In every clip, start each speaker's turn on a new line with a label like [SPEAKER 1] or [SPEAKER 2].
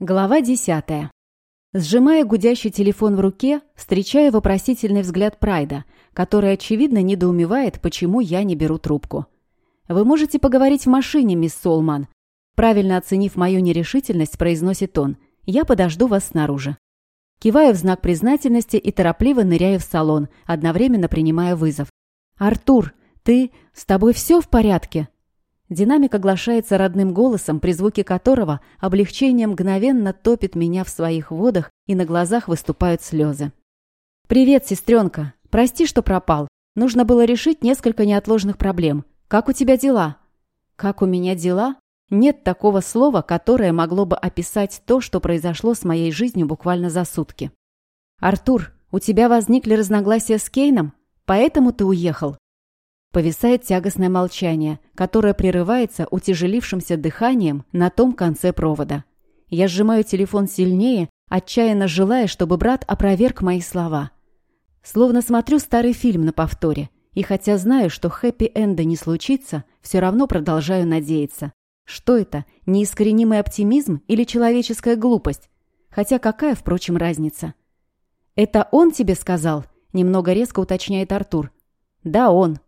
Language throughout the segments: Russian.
[SPEAKER 1] Глава десятая. Сжимая гудящий телефон в руке, встречаю вопросительный взгляд Прайда, который, очевидно, недоумевает, почему я не беру трубку. «Вы можете поговорить в машине, мисс Солман?» Правильно оценив мою нерешительность, произносит он. «Я подожду вас снаружи». Киваю в знак признательности и торопливо ныряю в салон, одновременно принимая вызов. «Артур, ты... С тобой все в порядке?» Динамик оглашается родным голосом, при звуке которого облегчение мгновенно топит меня в своих водах и на глазах выступают слезы. «Привет, сестренка. Прости, что пропал. Нужно было решить несколько неотложных проблем. Как у тебя дела?» «Как у меня дела?» Нет такого слова, которое могло бы описать то, что произошло с моей жизнью буквально за сутки. «Артур, у тебя возникли разногласия с Кейном? Поэтому ты уехал?» Повисает тягостное молчание, которое прерывается утяжелившимся дыханием на том конце провода. Я сжимаю телефон сильнее, отчаянно желая, чтобы брат опроверг мои слова. Словно смотрю старый фильм на повторе, и хотя знаю, что хэппи-энда не случится, все равно продолжаю надеяться. Что это, неискоренимый оптимизм или человеческая глупость? Хотя какая, впрочем, разница? «Это он тебе сказал?» – немного резко уточняет Артур. «Да, он»,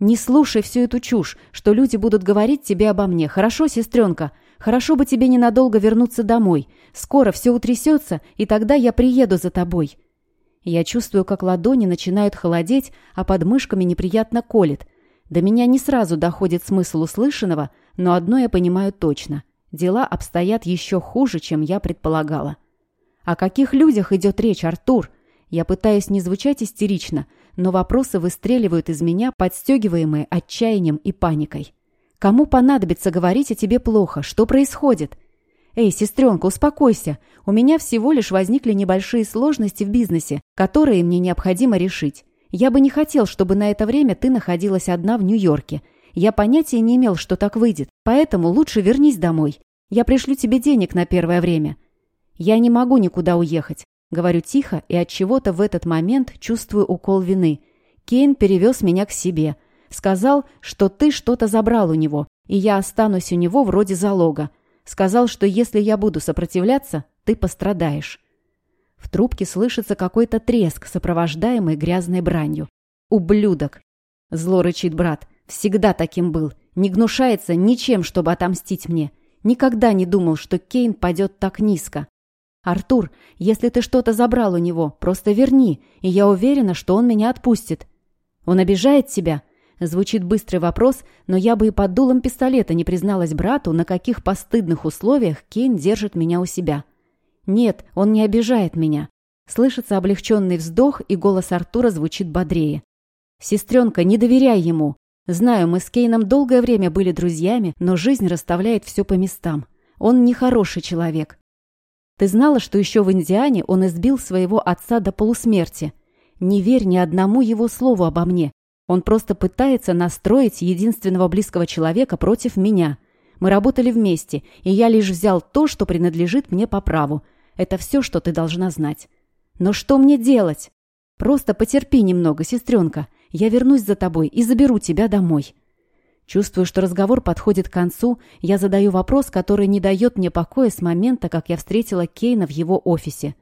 [SPEAKER 1] «Не слушай всю эту чушь, что люди будут говорить тебе обо мне. Хорошо, сестренка? Хорошо бы тебе ненадолго вернуться домой. Скоро все утрясется, и тогда я приеду за тобой». Я чувствую, как ладони начинают холодеть, а под мышками неприятно колет. До меня не сразу доходит смысл услышанного, но одно я понимаю точно. Дела обстоят еще хуже, чем я предполагала. О каких людях идет речь, Артур? Я пытаюсь не звучать истерично, но вопросы выстреливают из меня, подстегиваемые отчаянием и паникой. Кому понадобится говорить о тебе плохо? Что происходит? Эй, сестренка, успокойся. У меня всего лишь возникли небольшие сложности в бизнесе, которые мне необходимо решить. Я бы не хотел, чтобы на это время ты находилась одна в Нью-Йорке. Я понятия не имел, что так выйдет, поэтому лучше вернись домой. Я пришлю тебе денег на первое время. Я не могу никуда уехать. Говорю тихо и от чего-то в этот момент чувствую укол вины. Кейн перевез меня к себе. Сказал, что ты что-то забрал у него, и я останусь у него вроде залога. Сказал, что если я буду сопротивляться, ты пострадаешь. В трубке слышится какой-то треск, сопровождаемый грязной бранью. «Ублюдок!» Зло рычит брат. «Всегда таким был. Не гнушается ничем, чтобы отомстить мне. Никогда не думал, что Кейн падет так низко. «Артур, если ты что-то забрал у него, просто верни, и я уверена, что он меня отпустит». «Он обижает тебя?» Звучит быстрый вопрос, но я бы и под дулом пистолета не призналась брату, на каких постыдных условиях Кейн держит меня у себя. «Нет, он не обижает меня». Слышится облегченный вздох, и голос Артура звучит бодрее. «Сестренка, не доверяй ему. Знаю, мы с Кейном долгое время были друзьями, но жизнь расставляет все по местам. Он нехороший человек. Ты знала, что еще в Индиане он избил своего отца до полусмерти? Не верь ни одному его слову обо мне. Он просто пытается настроить единственного близкого человека против меня. Мы работали вместе, и я лишь взял то, что принадлежит мне по праву. Это все, что ты должна знать. Но что мне делать? Просто потерпи немного, сестренка. Я вернусь за тобой и заберу тебя домой. Чувствую, что разговор подходит к концу, я задаю вопрос, который не дает мне покоя с момента, как я встретила Кейна в его офисе.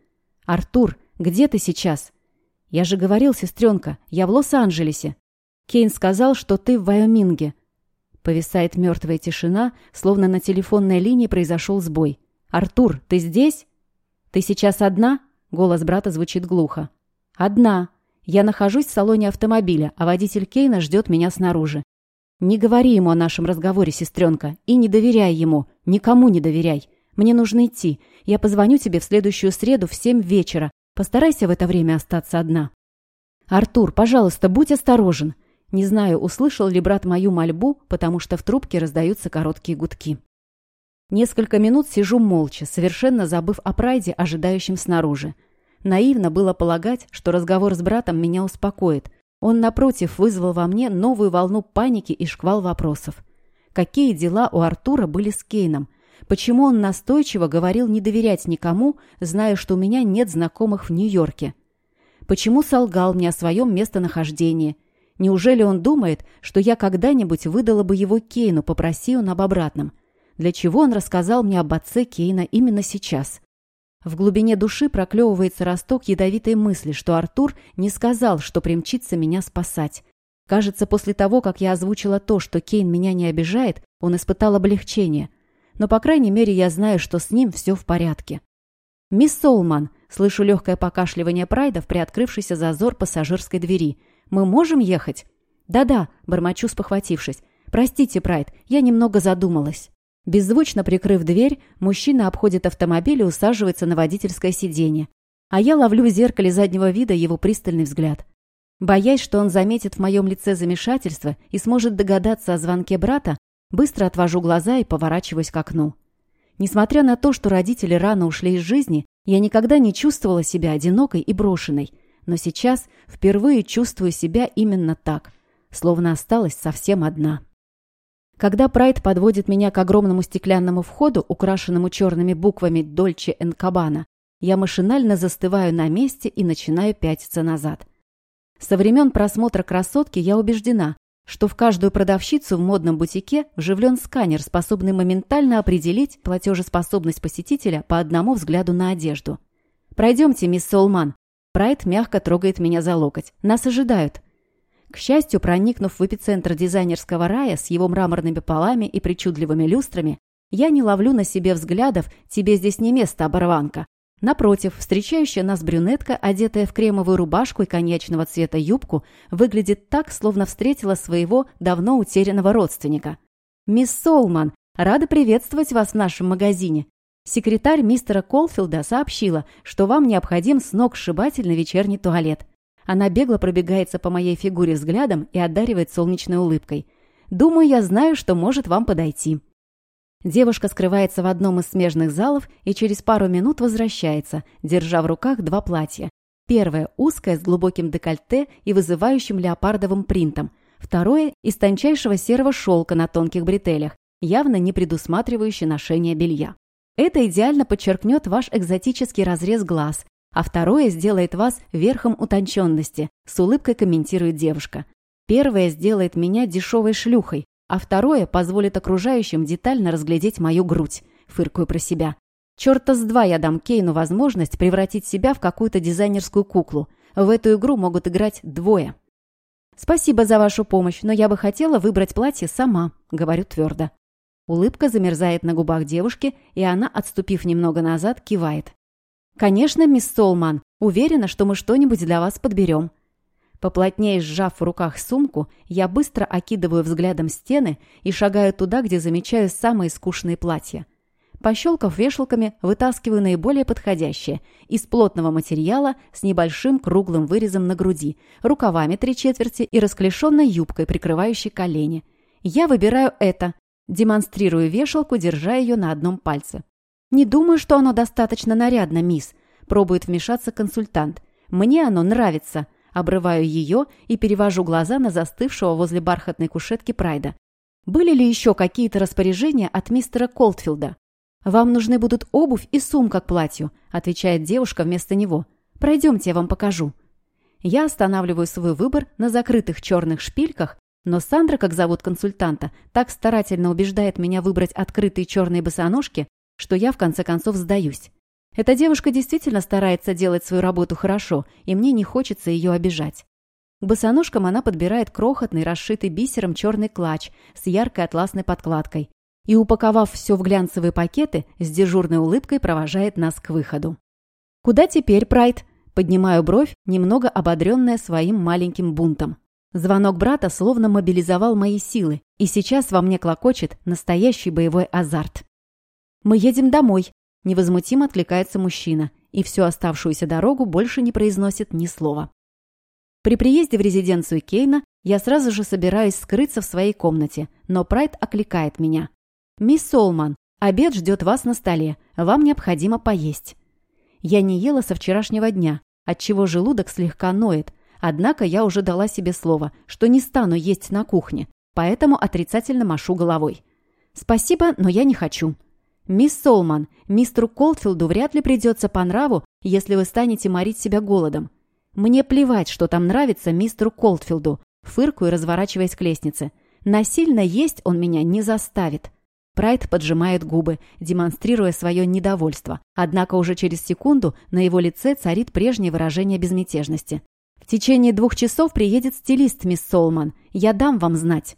[SPEAKER 1] «Артур, где ты сейчас?» «Я же говорил, сестренка, я в Лос-Анджелесе». Кейн сказал, что ты в Вайоминге. Повисает мертвая тишина, словно на телефонной линии произошел сбой. «Артур, ты здесь?» «Ты сейчас одна?» Голос брата звучит глухо. «Одна. Я нахожусь в салоне автомобиля, а водитель Кейна ждет меня снаружи. «Не говори ему о нашем разговоре, сестренка, и не доверяй ему, никому не доверяй. Мне нужно идти. Я позвоню тебе в следующую среду в семь вечера. Постарайся в это время остаться одна». «Артур, пожалуйста, будь осторожен». Не знаю, услышал ли брат мою мольбу, потому что в трубке раздаются короткие гудки. Несколько минут сижу молча, совершенно забыв о прайде, ожидающем снаружи. Наивно было полагать, что разговор с братом меня успокоит, он, напротив, вызвал во мне новую волну паники и шквал вопросов. Какие дела у Артура были с Кейном? Почему он настойчиво говорил не доверять никому, зная, что у меня нет знакомых в Нью-Йорке? Почему солгал мне о своем местонахождении? Неужели он думает, что я когда-нибудь выдала бы его Кейну, попроси он об обратном? Для чего он рассказал мне об отце Кейна именно сейчас? В глубине души проклевывается росток ядовитой мысли, что Артур не сказал, что примчится меня спасать. Кажется, после того, как я озвучила то, что Кейн меня не обижает, он испытал облегчение. Но, по крайней мере, я знаю, что с ним все в порядке. «Мисс Солман», — слышу легкое покашливание Прайда в приоткрывшийся зазор пассажирской двери. «Мы можем ехать?» «Да-да», — бормочу, спохватившись. «Простите, Прайд, я немного задумалась». Беззвучно прикрыв дверь, мужчина обходит автомобиль и усаживается на водительское сиденье. А я ловлю в зеркале заднего вида его пристальный взгляд. Боясь, что он заметит в моем лице замешательство и сможет догадаться о звонке брата, быстро отвожу глаза и поворачиваюсь к окну. Несмотря на то, что родители рано ушли из жизни, я никогда не чувствовала себя одинокой и брошенной. Но сейчас впервые чувствую себя именно так, словно осталась совсем одна. Когда Прайд подводит меня к огромному стеклянному входу, украшенному черными буквами «Дольче Энкабана», я машинально застываю на месте и начинаю пятиться назад. Со времен просмотра «Красотки» я убеждена, что в каждую продавщицу в модном бутике вживлен сканер, способный моментально определить платежеспособность посетителя по одному взгляду на одежду. «Пройдемте, мисс Солман». Прайд мягко трогает меня за локоть. «Нас ожидают». К счастью, проникнув в эпицентр дизайнерского рая с его мраморными полами и причудливыми люстрами, я не ловлю на себе взглядов «тебе здесь не место, оборванка». Напротив, встречающая нас брюнетка, одетая в кремовую рубашку и коньячного цвета юбку, выглядит так, словно встретила своего давно утерянного родственника. «Мисс Солман, рада приветствовать вас в нашем магазине. Секретарь мистера Колфилда сообщила, что вам необходим сногсшибательный вечерний туалет. Она бегло пробегается по моей фигуре взглядом и одаривает солнечной улыбкой. «Думаю, я знаю, что может вам подойти». Девушка скрывается в одном из смежных залов и через пару минут возвращается, держа в руках два платья. Первое – узкое, с глубоким декольте и вызывающим леопардовым принтом. Второе – из тончайшего серого шелка на тонких бретелях, явно не предусматривающее ношение белья. Это идеально подчеркнет ваш экзотический разрез глаз, а второе сделает вас верхом утонченности, с улыбкой комментирует девушка. Первое сделает меня дешевой шлюхой, а второе позволит окружающим детально разглядеть мою грудь, фыркаю про себя. Чёрта с два я дам Кейну возможность превратить себя в какую-то дизайнерскую куклу. В эту игру могут играть двое. «Спасибо за вашу помощь, но я бы хотела выбрать платье сама», — говорю твердо. Улыбка замерзает на губах девушки, и она, отступив немного назад, кивает. «Конечно, мисс Солман. Уверена, что мы что-нибудь для вас подберем». Поплотнее сжав в руках сумку, я быстро окидываю взглядом стены и шагаю туда, где замечаю самые скучные платья. Пощелкав вешалками, вытаскиваю наиболее подходящее, из плотного материала с небольшим круглым вырезом на груди, рукавами три четверти и расклешенной юбкой, прикрывающей колени. Я выбираю это, демонстрирую вешалку, держа ее на одном пальце. «Не думаю, что оно достаточно нарядно, мисс», – пробует вмешаться консультант. «Мне оно нравится», – обрываю ее и перевожу глаза на застывшего возле бархатной кушетки Прайда. «Были ли еще какие-то распоряжения от мистера Колтфилда?» «Вам нужны будут обувь и сумка к платью», – отвечает девушка вместо него. «Пройдемте, я вам покажу». Я останавливаю свой выбор на закрытых черных шпильках, но Сандра, как зовут консультанта, так старательно убеждает меня выбрать открытые черные босоножки, что я в конце концов сдаюсь. Эта девушка действительно старается делать свою работу хорошо, и мне не хочется ее обижать. К босоножкам она подбирает крохотный, расшитый бисером черный клатч с яркой атласной подкладкой и, упаковав все в глянцевые пакеты, с дежурной улыбкой провожает нас к выходу. «Куда теперь, Прайд?» Поднимаю бровь, немного ободренная своим маленьким бунтом. Звонок брата словно мобилизовал мои силы, и сейчас во мне клокочет настоящий боевой азарт. «Мы едем домой», – невозмутимо откликается мужчина, и всю оставшуюся дорогу больше не произносит ни слова. При приезде в резиденцию Кейна я сразу же собираюсь скрыться в своей комнате, но Прайд окликает меня. «Мисс Солман, обед ждет вас на столе, вам необходимо поесть». Я не ела со вчерашнего дня, отчего желудок слегка ноет, однако я уже дала себе слово, что не стану есть на кухне, поэтому отрицательно машу головой. «Спасибо, но я не хочу. «Мисс Солман, мистеру Колтфилду вряд ли придется по нраву, если вы станете морить себя голодом. Мне плевать, что там нравится мистеру Колтфилду», фыркую, разворачиваясь к лестнице. «Насильно есть он меня не заставит». Прайд поджимает губы, демонстрируя свое недовольство. Однако уже через секунду на его лице царит прежнее выражение безмятежности. «В течение двух часов приедет стилист, мисс Солман. Я дам вам знать».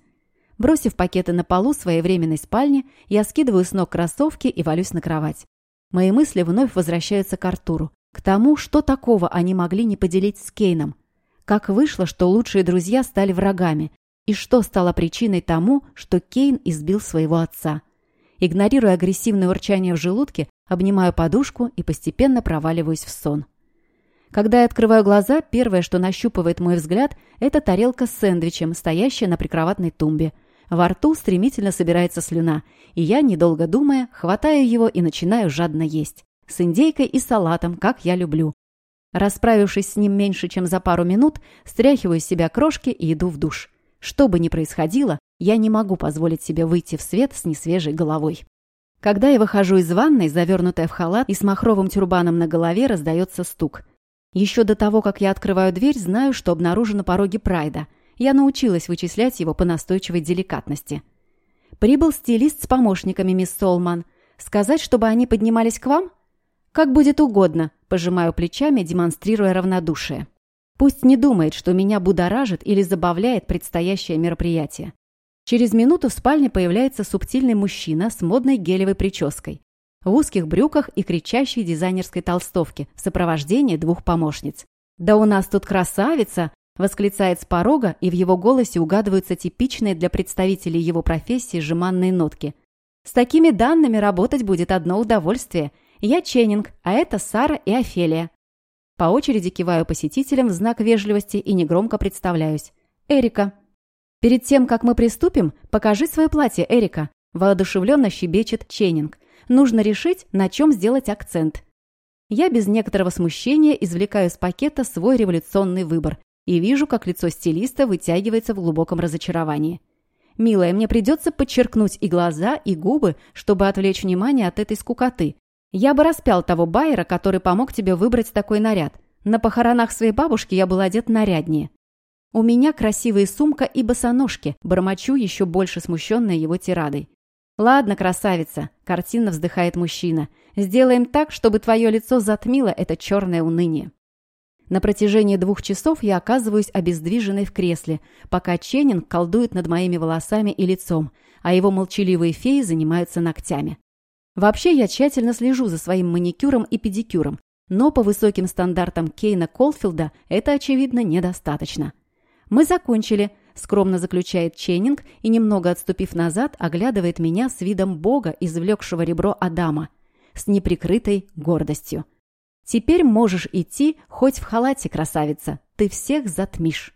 [SPEAKER 1] Бросив пакеты на полу своей временной спальни, я скидываю с ног кроссовки и валюсь на кровать. Мои мысли вновь возвращаются к Артуру. К тому, что такого они могли не поделить с Кейном. Как вышло, что лучшие друзья стали врагами. И что стало причиной тому, что Кейн избил своего отца. Игнорируя агрессивное урчание в желудке, обнимаю подушку и постепенно проваливаюсь в сон. Когда я открываю глаза, первое, что нащупывает мой взгляд, это тарелка с сэндвичем, стоящая на прикроватной тумбе. Во рту стремительно собирается слюна, и я, недолго думая, хватаю его и начинаю жадно есть. С индейкой и салатом, как я люблю. Расправившись с ним меньше, чем за пару минут, стряхиваю с себя крошки и иду в душ. Что бы ни происходило, я не могу позволить себе выйти в свет с несвежей головой. Когда я выхожу из ванной, завернутая в халат и с махровым тюрбаном на голове, раздается стук. Еще до того, как я открываю дверь, знаю, что обнаружу на пороге Прайда. Я научилась вычислять его по настойчивой деликатности. Прибыл стилист с помощниками, мисс Солман. Сказать, чтобы они поднимались к вам? Как будет угодно, пожимаю плечами, демонстрируя равнодушие. Пусть не думает, что меня будоражит или забавляет предстоящее мероприятие. Через минуту в спальне появляется субтильный мужчина с модной гелевой прической, в узких брюках и кричащей дизайнерской толстовке в сопровождении двух помощниц. «Да у нас тут красавица!» – восклицает с порога, и в его голосе угадываются типичные для представителей его профессии жеманные нотки. «С такими данными работать будет одно удовольствие. Я Ченнинг, а это Сара и Офелия». По очереди киваю посетителям в знак вежливости и негромко представляюсь. «Эрика». «Перед тем, как мы приступим, покажи свое платье, Эрика», – воодушевленно щебечет Ченнинг. «Нужно решить, на чем сделать акцент». Я без некоторого смущения извлекаю из пакета свой революционный выбор и вижу, как лицо стилиста вытягивается в глубоком разочаровании. «Милая, мне придется подчеркнуть и глаза, и губы, чтобы отвлечь внимание от этой скукоты. Я бы распял того байера, который помог тебе выбрать такой наряд. На похоронах своей бабушки я был одет наряднее. «У меня красивая сумка и босоножки», – бормочу, еще больше смущенная его тирадой. «Ладно, красавица», – картинно вздыхает мужчина. «Сделаем так, чтобы твое лицо затмило это черное уныние». На протяжении двух часов я оказываюсь обездвиженной в кресле, пока Ченнинг колдует над моими волосами и лицом, а его молчаливые феи занимаются ногтями. Вообще я тщательно слежу за своим маникюром и педикюром, но по высоким стандартам Кейна Колфилда это, очевидно, недостаточно. «Мы закончили», – скромно заключает Ченнинг и, немного отступив назад, оглядывает меня с видом бога, извлекшего ребро Адама, с неприкрытой гордостью. «Теперь можешь идти хоть в халате, красавица, ты всех затмишь».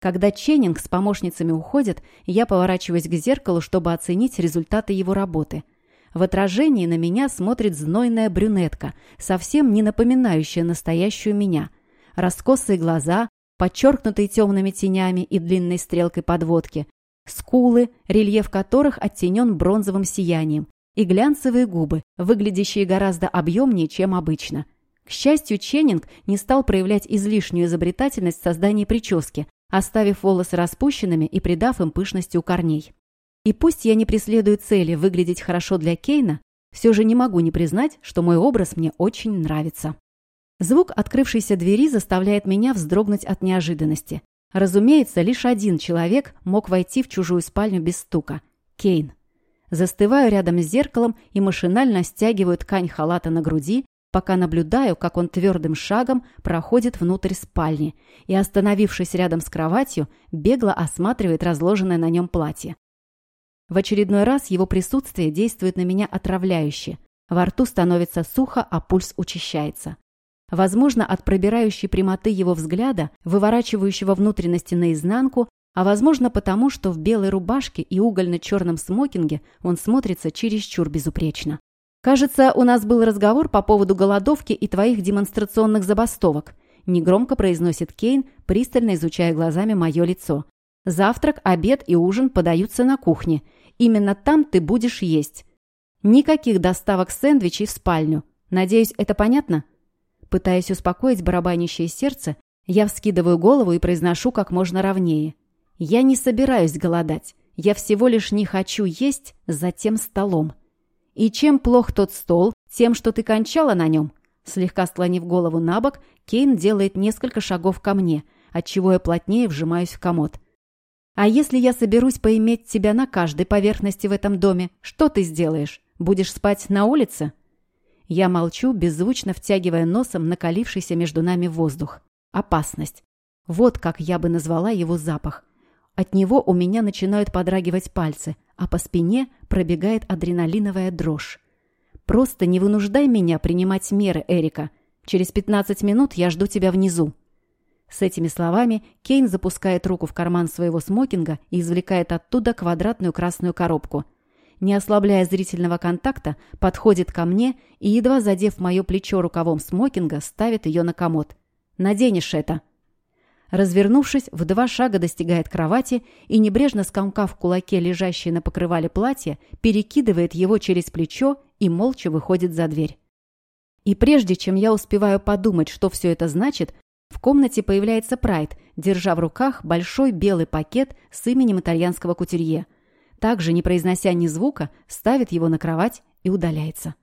[SPEAKER 1] Когда Ченнинг с помощницами уходит, я поворачиваюсь к зеркалу, чтобы оценить результаты его работы. В отражении на меня смотрит знойная брюнетка, совсем не напоминающая настоящую меня. Раскосые глаза, подчеркнутые темными тенями и длинной стрелкой подводки, скулы, рельеф которых оттенен бронзовым сиянием, и глянцевые губы, выглядящие гораздо объемнее, чем обычно. К счастью, Ченнинг не стал проявлять излишнюю изобретательность в создании прически, оставив волосы распущенными и придав им пышности у корней. И пусть я не преследую цели выглядеть хорошо для Кейна, все же не могу не признать, что мой образ мне очень нравится. Звук открывшейся двери заставляет меня вздрогнуть от неожиданности. Разумеется, лишь один человек мог войти в чужую спальню без стука – Кейн. Застываю рядом с зеркалом и машинально стягиваю ткань халата на груди, пока наблюдаю, как он твердым шагом проходит внутрь спальни и, остановившись рядом с кроватью, бегло осматривает разложенное на нем платье. В очередной раз его присутствие действует на меня отравляюще. Во рту становится сухо, а пульс учащается. Возможно, от пробирающей прямоты его взгляда, выворачивающего внутренности наизнанку, а возможно потому, что в белой рубашке и угольно-черном смокинге он смотрится чересчур безупречно. «Кажется, у нас был разговор по поводу голодовки и твоих демонстрационных забастовок», негромко произносит Кейн, пристально изучая глазами мое лицо. «Завтрак, обед и ужин подаются на кухне. Именно там ты будешь есть. Никаких доставок сэндвичей в спальню. Надеюсь, это понятно?» Пытаясь успокоить барабанящее сердце, я вскидываю голову и произношу как можно ровнее. «Я не собираюсь голодать. Я всего лишь не хочу есть за тем столом. И чем плох тот стол? Тем, что ты кончала на нем? Слегка склонив голову на бок, Кейн делает несколько шагов ко мне, отчего я плотнее вжимаюсь в комод. «А если я соберусь поиметь тебя на каждой поверхности в этом доме, что ты сделаешь? Будешь спать на улице?» Я молчу, беззвучно втягивая носом накалившийся между нами воздух. Опасность. Вот как я бы назвала его запах. От него у меня начинают подрагивать пальцы, а по спине пробегает адреналиновая дрожь. Просто не вынуждай меня принимать меры, Эрика. Через 15 минут я жду тебя внизу». С этими словами Кейн запускает руку в карман своего смокинга и извлекает оттуда квадратную красную коробку. Не ослабляя зрительного контакта, подходит ко мне и, едва задев мое плечо рукавом смокинга, ставит ее на комод. «Наденешь это!» Развернувшись, в два шага достигает кровати и, небрежно скомкав кулаке лежащее на покрывале платье, перекидывает его через плечо и молча выходит за дверь. И прежде чем я успеваю подумать, что все это значит, в комнате появляется Прайд, держа в руках большой белый пакет с именем итальянского кутюрье. Также, не произнося ни звука, ставит его на кровать и удаляется.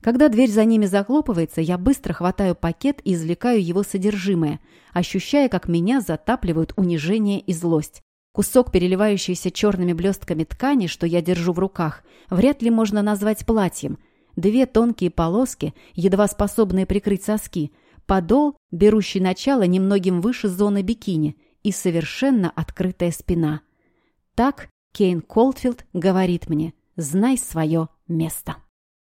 [SPEAKER 1] Когда дверь за ними захлопывается, я быстро хватаю пакет и извлекаю его содержимое, ощущая, как меня затапливают унижение и злость. Кусок, переливающийся черными блестками ткани, что я держу в руках, вряд ли можно назвать платьем. Две тонкие полоски, едва способные прикрыть соски, подол, берущий начало немногим выше зоны бикини, и совершенно открытая спина. Так Кейн Колтфилд говорит мне «Знай свое место».